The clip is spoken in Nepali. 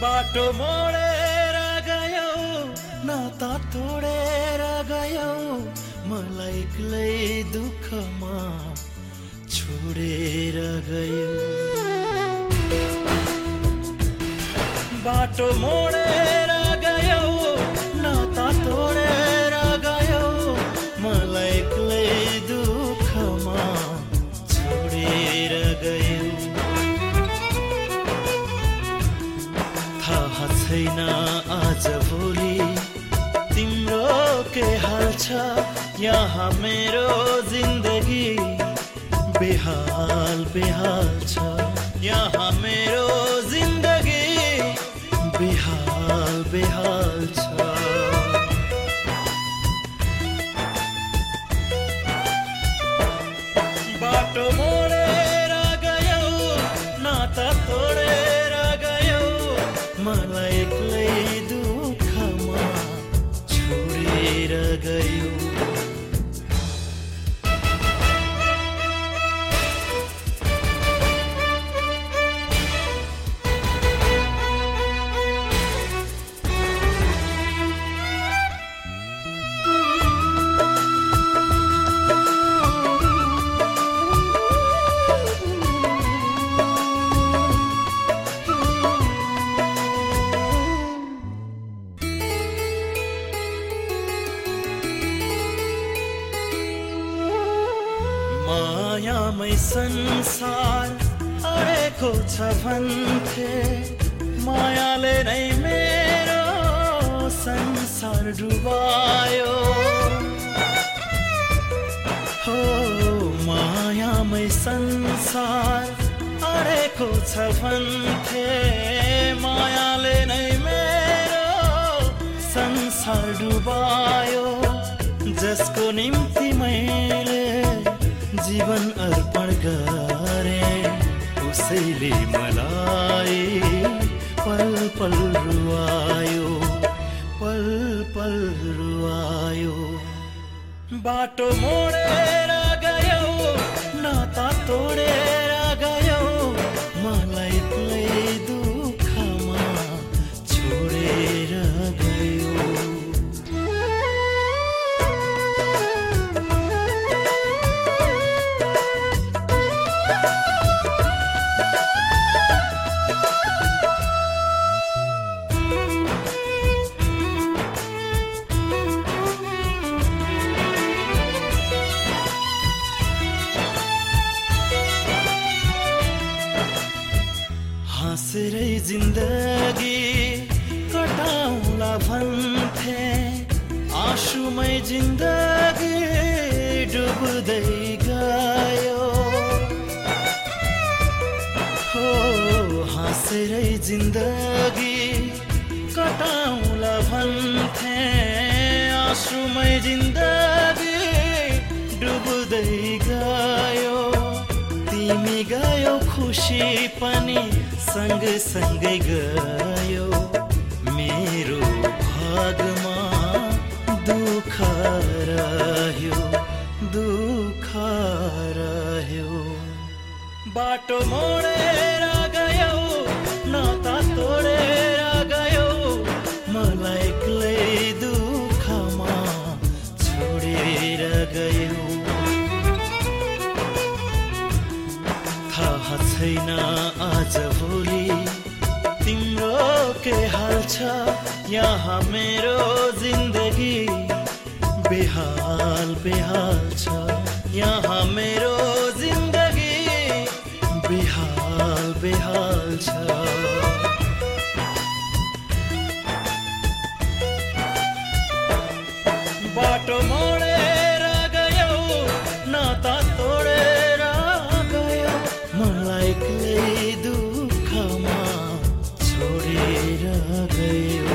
बाटो मोडेर गयौ नाता तोडेर गयौ। मलाई एक्लै दुःखमा छोडेर गयौ। बाटो मोडेर थाहा छैन आज भोलि। तिम्रो के हाल छ? यहाँ मेरो जिन्दगी बेहाल बेहाल छ। यहाँ मेरो जिन्दगी बेहाल बेहाल छ। बाटो छोडेर गयौ मायामै संसार अडेको छ भन्थे मायाले नै मेरो संसार डुबायो। हो मायामै संसार अडेको छ भन्थे मायाले नै मेरो संसार डुबायो। जसको निम्ति जीवन अर्पण गरे उसैले मलाई पल पल रुवायो पल पल रुवायो। बाटो मोडेर गयौ नाता तोडेर हाँसेरै जिन्दगी कटाउला भन्थे। आँसुमै जिन्दगी डुब्दै गयो। हो हाँसेरै जिन्दगी कटाउला भन्थे। आँसुमै जिन्दगी डुब्दै गयो। तिमी गयो खुसी पनि सँग सँगै गयो मेरो भागमा दुःख रह्यो दुःख रह्यो। बाटो मोडेर गयौ नाता तोडेर गयौ मलाई एक्लै दुःखमा छोडेर गयौ। थाहा छैन यहाँ मेरो जिन्दगी बेहाल बेहाल छ यहाँ मेरो जिन्दगी बिहाल बेहाल छ बाटो मरेर गयो नाता तोडेर गयो। मलाई दु Hare